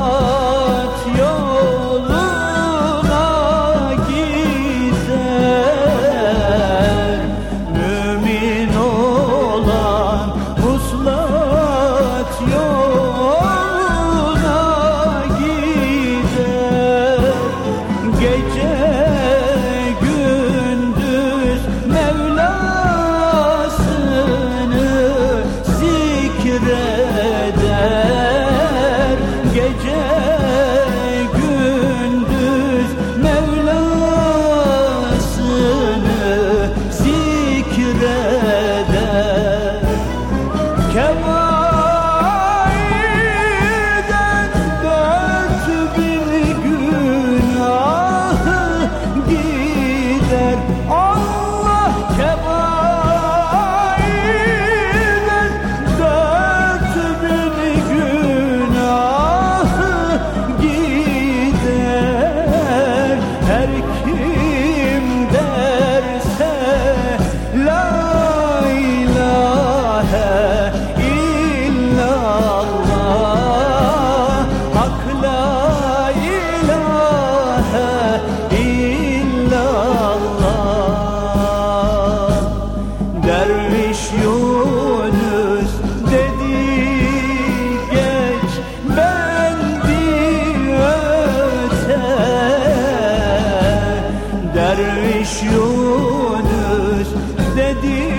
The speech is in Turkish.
Oh. gece. Derviş Yunus dedi